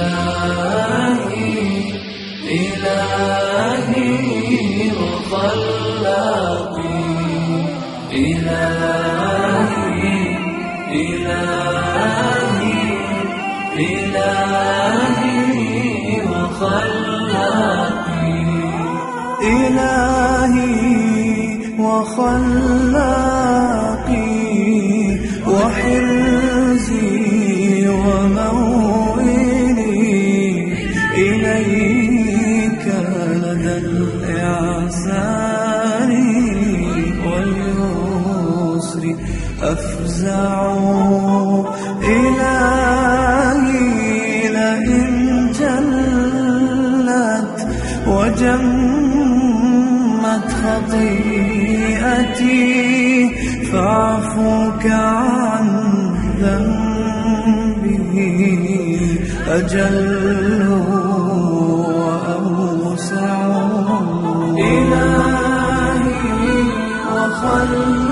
إلهي إلهي وخلاقي إلهي إلهي إلهي وخلاقي إلهي وخلاقي أفزع إلهي لئن جلت وجمت خطيئتي فاعفوك عن ذنبي أجل وأوسع إلهي وخلاقي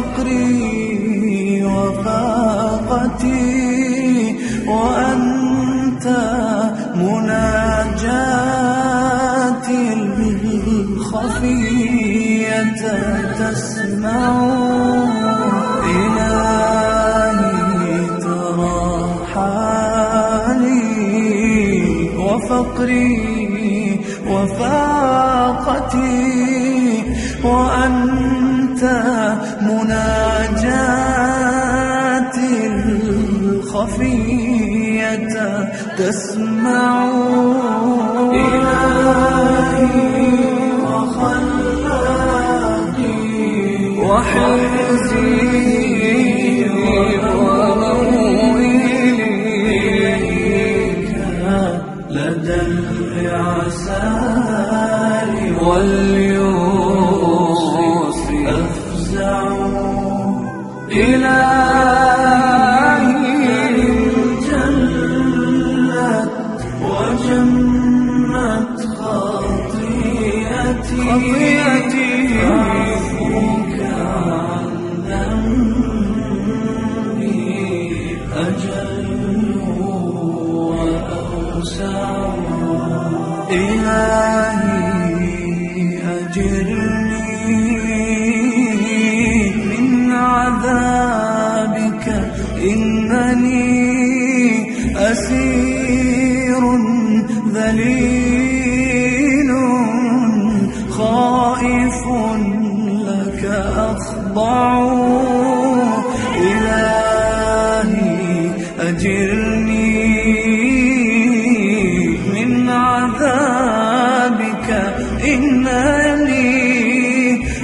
وفقري وفاقتي وأنت مناجاتي الخفية تسمع. إلهي ترى حالي وفقري وفاقتي وأنت مناجاتي الخفية تسمع إلهي وخلاقي وحرزي وموئلي. لدى إلهي جلت وجمت خطيئتي خطيئتي عفوك عن ذنبي أجل وأوسع إلهي أخضع إلهي أجرني من عذابك. إنني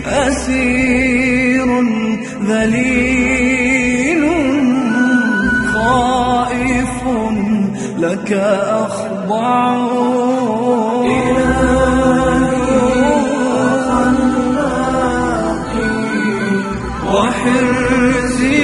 أسير ذليل خائف لك أخضع. وحرزي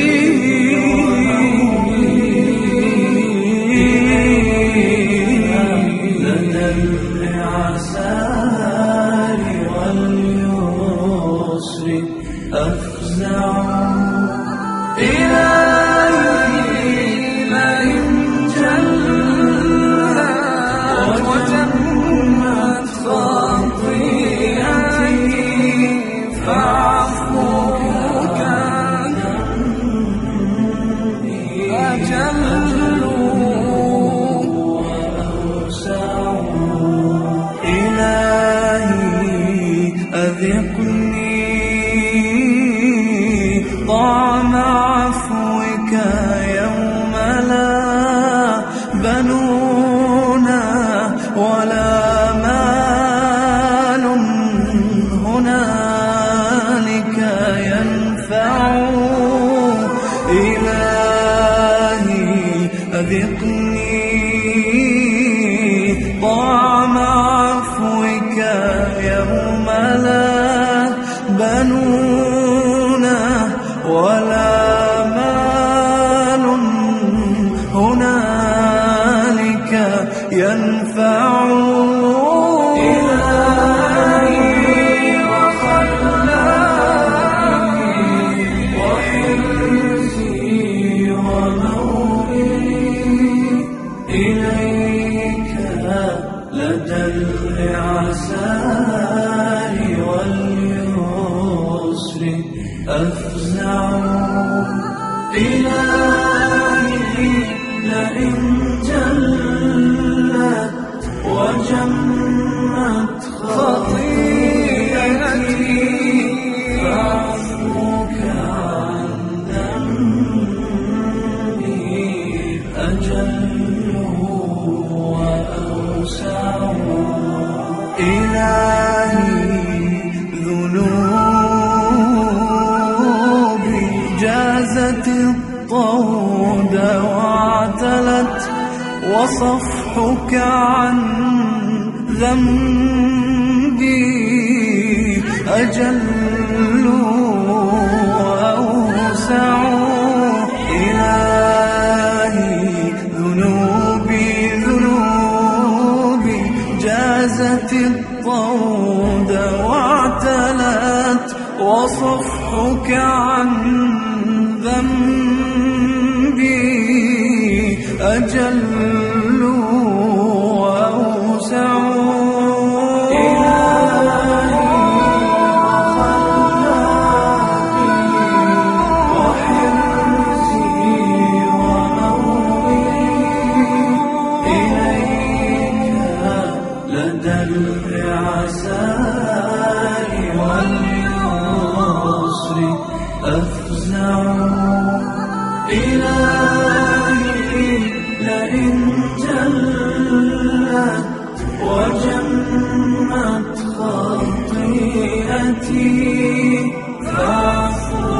Dinner. الطود واعتلت وصفحك عن ذنبي أجل إلهي ذنوبي ذنوبي. جازت واعتلت وصفحك عن أجل بحر جلت وجمت خطيئتي فاعفو